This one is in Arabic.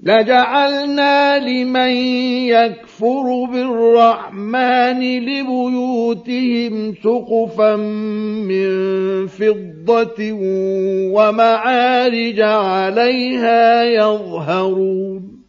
لجعلنا لمن يكفر بالرحمن لبيوتهم سقفا من فضة ومعارج عليها يظهرون.